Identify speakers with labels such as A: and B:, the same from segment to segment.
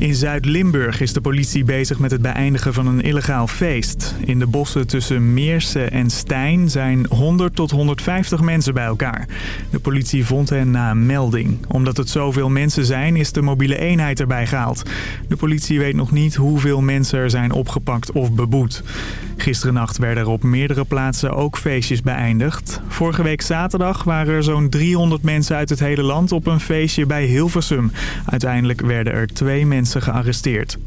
A: In Zuid-Limburg is de politie bezig met het beëindigen van een illegaal feest. In de bossen tussen Meersen en Stijn zijn 100 tot 150 mensen bij elkaar. De politie vond hen na een melding. Omdat het zoveel mensen zijn is de mobiele eenheid erbij gehaald. De politie weet nog niet hoeveel mensen er zijn opgepakt of beboet. Gisterennacht werden er op meerdere plaatsen ook feestjes beëindigd. Vorige week zaterdag waren er zo'n 300 mensen uit het hele land op een feestje bij Hilversum. Uiteindelijk werden er twee mensen gearresteerd.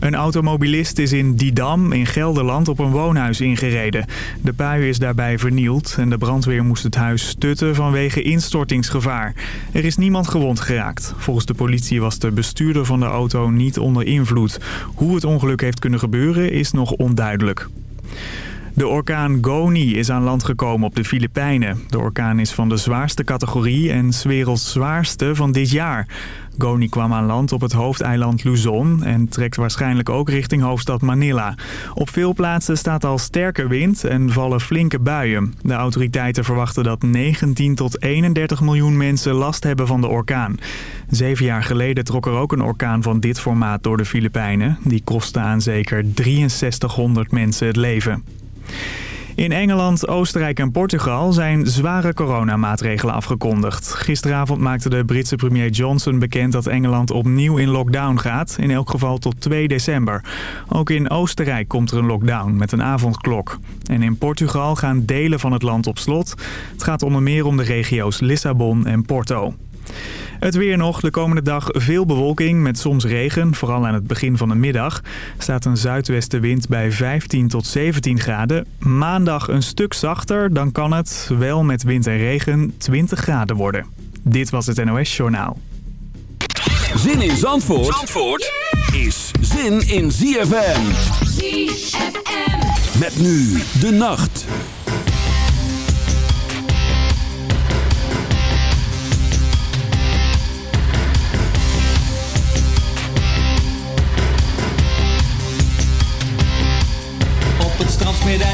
A: Een automobilist is in Didam in Gelderland op een woonhuis ingereden. De pui is daarbij vernield en de brandweer moest het huis stutten vanwege instortingsgevaar. Er is niemand gewond geraakt. Volgens de politie was de bestuurder van de auto niet onder invloed. Hoe het ongeluk heeft kunnen gebeuren is nog onduidelijk. De orkaan Goni is aan land gekomen op de Filipijnen. De orkaan is van de zwaarste categorie en 's werelds zwaarste van dit jaar. Goni kwam aan land op het hoofdeiland Luzon en trekt waarschijnlijk ook richting hoofdstad Manila. Op veel plaatsen staat al sterke wind en vallen flinke buien. De autoriteiten verwachten dat 19 tot 31 miljoen mensen last hebben van de orkaan. Zeven jaar geleden trok er ook een orkaan van dit formaat door de Filipijnen. Die kostte aan zeker 6300 mensen het leven. In Engeland, Oostenrijk en Portugal zijn zware coronamaatregelen afgekondigd. Gisteravond maakte de Britse premier Johnson bekend dat Engeland opnieuw in lockdown gaat. In elk geval tot 2 december. Ook in Oostenrijk komt er een lockdown met een avondklok. En in Portugal gaan delen van het land op slot. Het gaat onder meer om de regio's Lissabon en Porto. Het weer nog. De komende dag veel bewolking met soms regen. Vooral aan het begin van de middag. Staat een zuidwestenwind bij 15 tot 17 graden. Maandag een stuk zachter. Dan kan het, wel met wind en regen, 20 graden worden. Dit was het NOS Journaal.
B: Zin in Zandvoort, Zandvoort is zin in ZFM. ZFM. Met nu de nacht.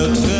C: uit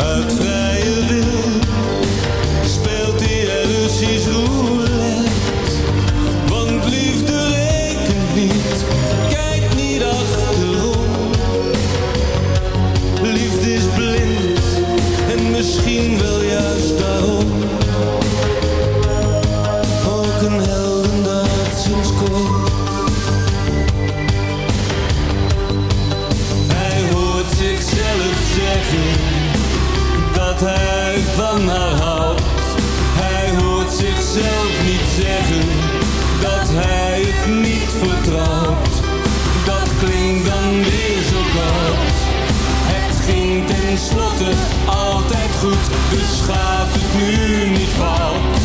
C: uit tenslotte altijd goed, dus gaat het nu niet fout.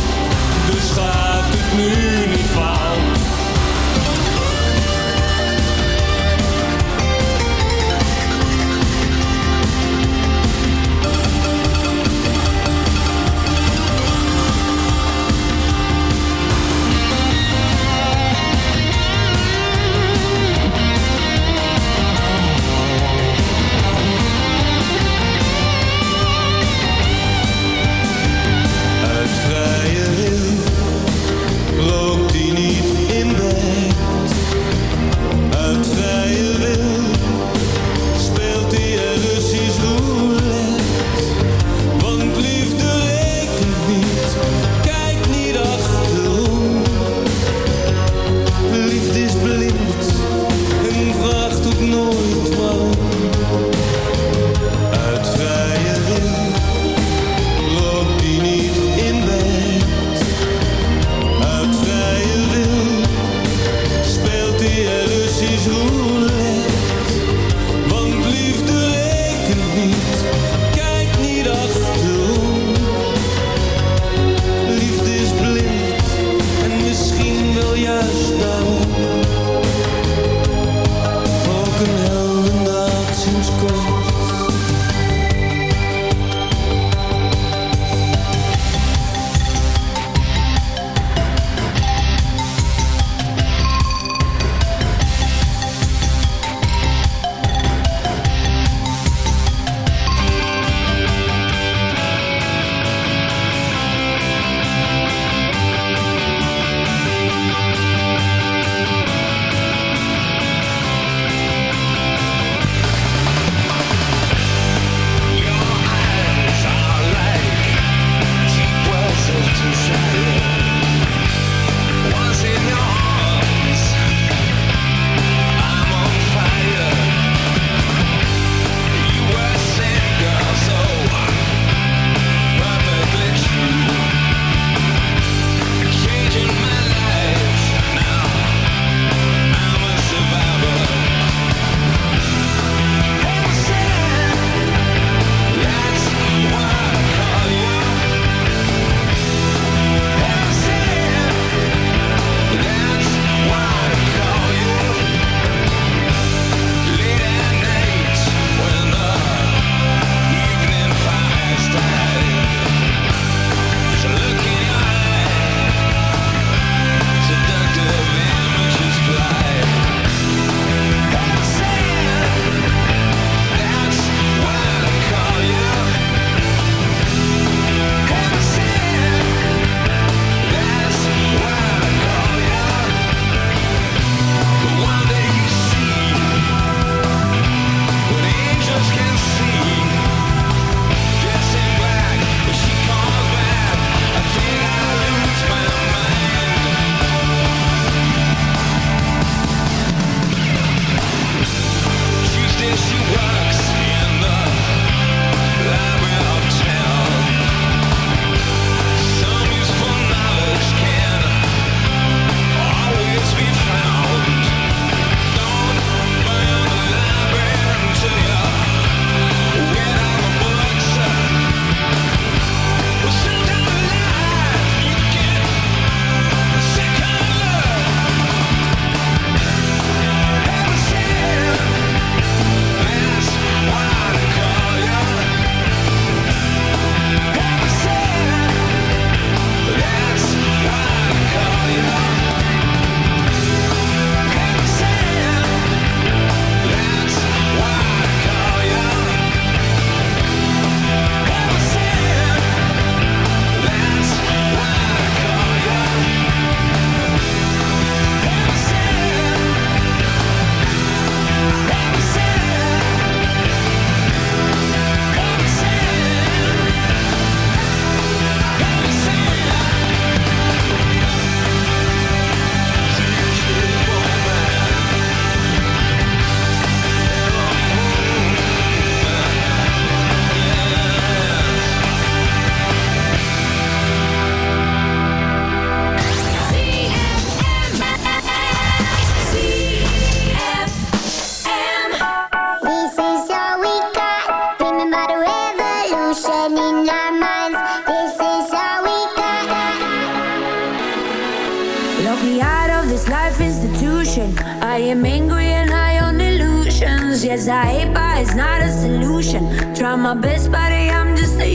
D: I hate, but it's not a solution. Try my best, buddy, I'm just a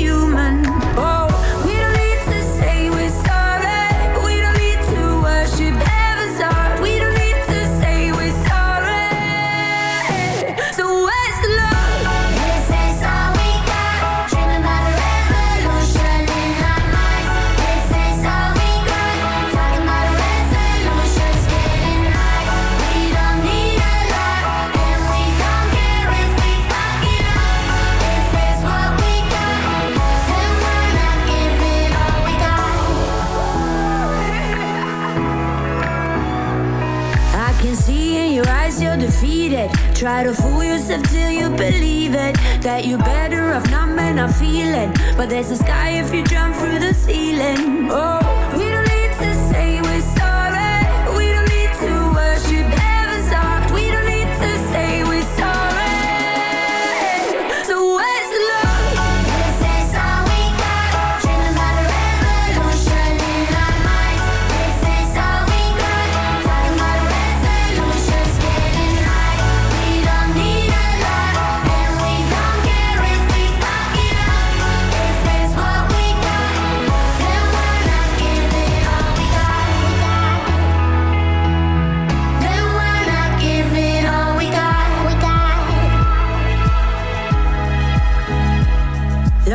D: yourself till you believe it. That you're better off numb and not feeling. But there's a sky if you jump through the ceiling. Oh.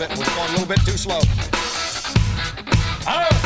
E: bit. We're going a little bit too slow. Ah!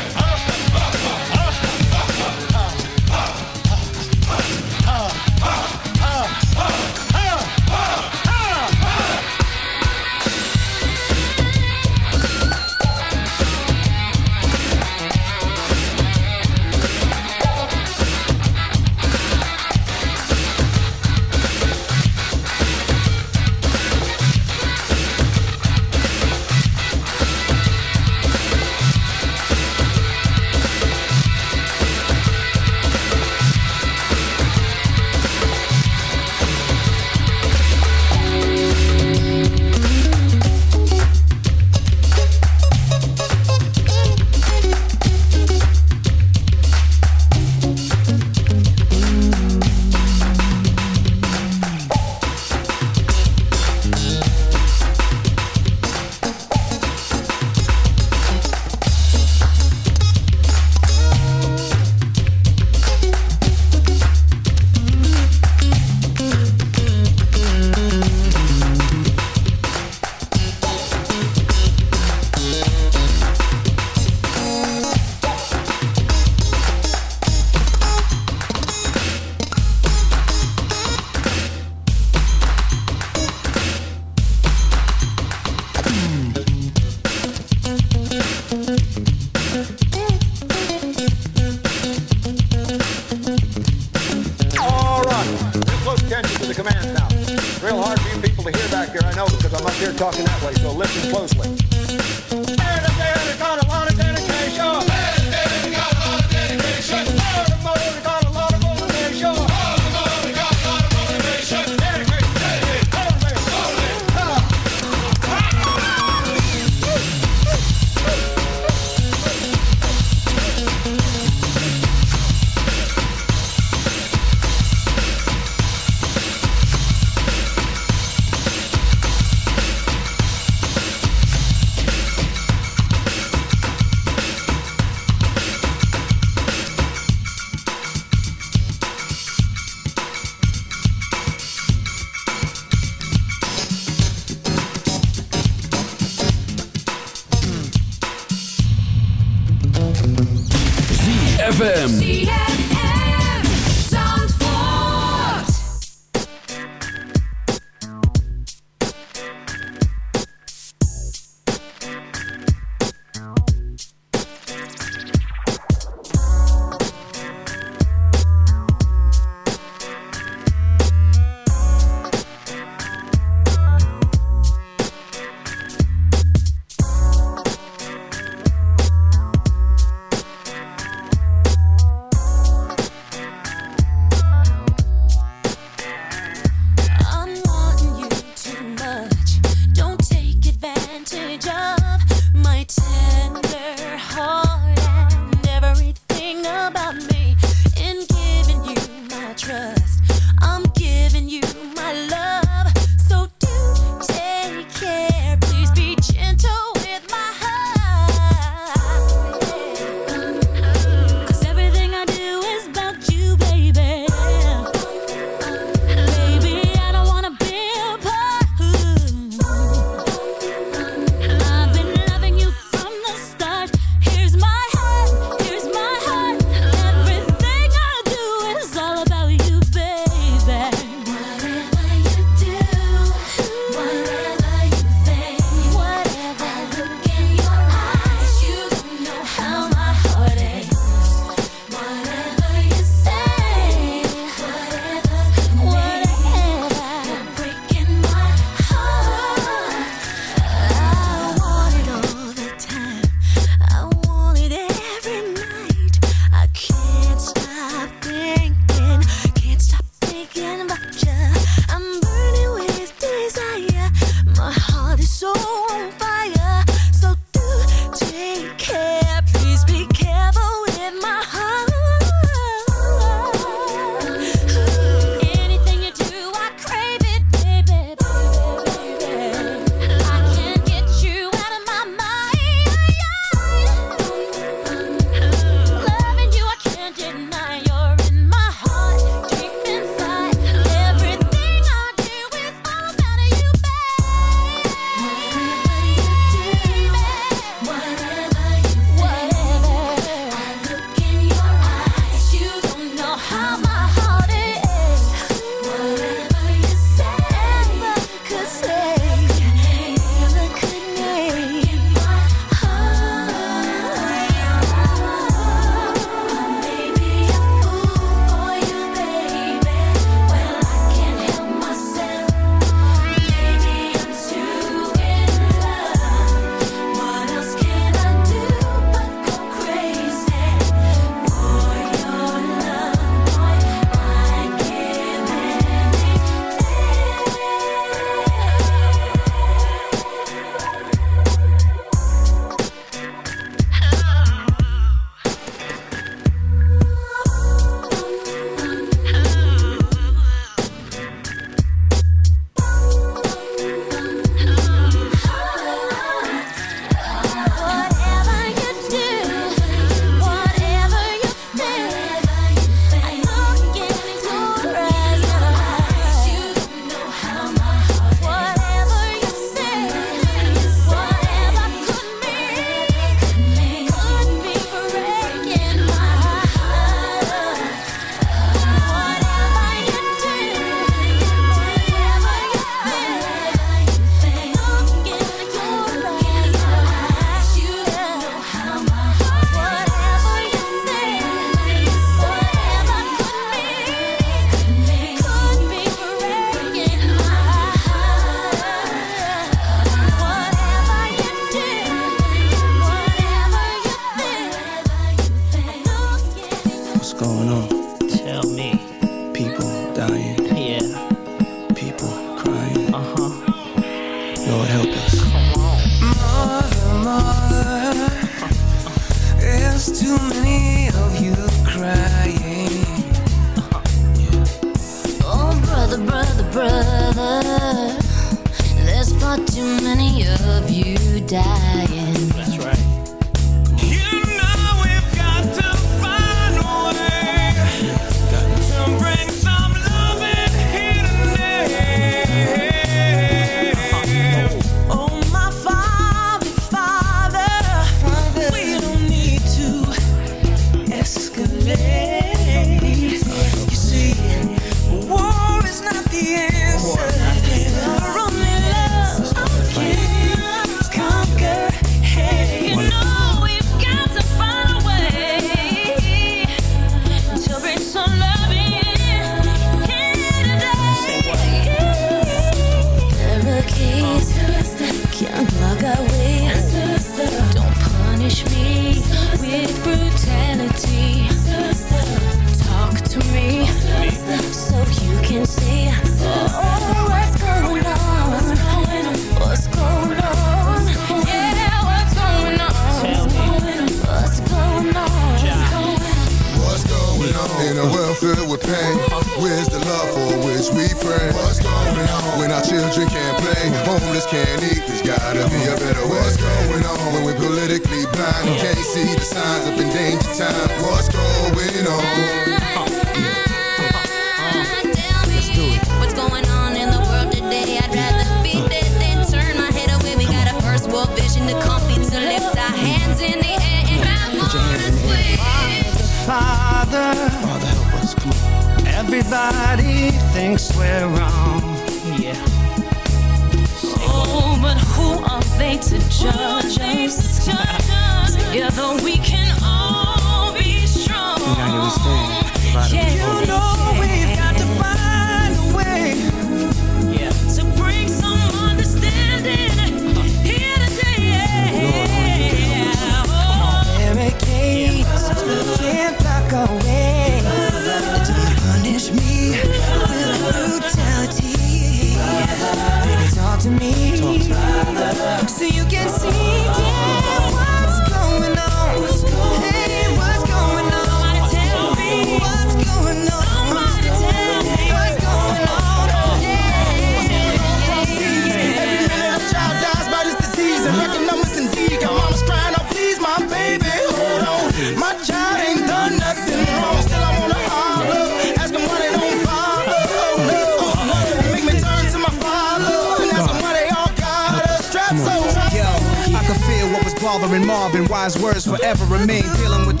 F: wise words forever remain. Dealing with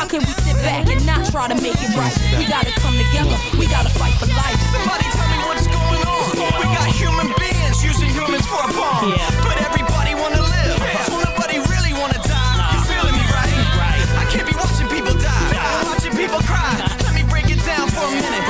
G: How can we sit back and not try to make it right? We gotta come together, we gotta fight for life.
H: Somebody tell me what's going on. We got human beings using humans for a bomb. Yeah. But everybody wanna live. Yeah. So nobody really wanna die. Nah. You feeling me, right? right? I can't be watching people die. Nah. I'm watching people cry. Nah. Let me break it down for a minute.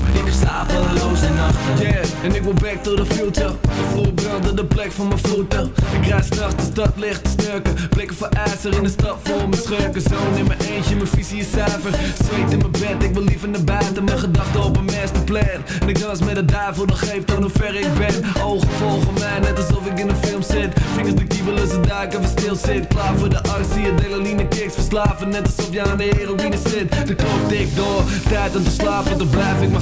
I: Ik heb slapeloze nachten.
J: Yeah, en ik wil back to the future. Vloer brandde de plek van mijn voeten. Ik rijd straks de stad licht te snurken. Blikken voor ijzer in de stad voor mijn schurken. Zoon in mijn eentje, mijn visie is zuiver. Zweet in mijn bed, ik wil liever naar buiten. Mijn gedachten op een masterplan. En ik dans met de duivel, dat geeft aan hoe ver ik ben. Ogen volgen mij, net alsof ik in een film zit. Vingers de kiebelen, ze duiken, even stil zit. Klaar voor de actie, adrenaline kicks verslaven. Net alsof je aan de heroïne zit. De klok tikt door, tijd om te slapen. Dan blijf ik maar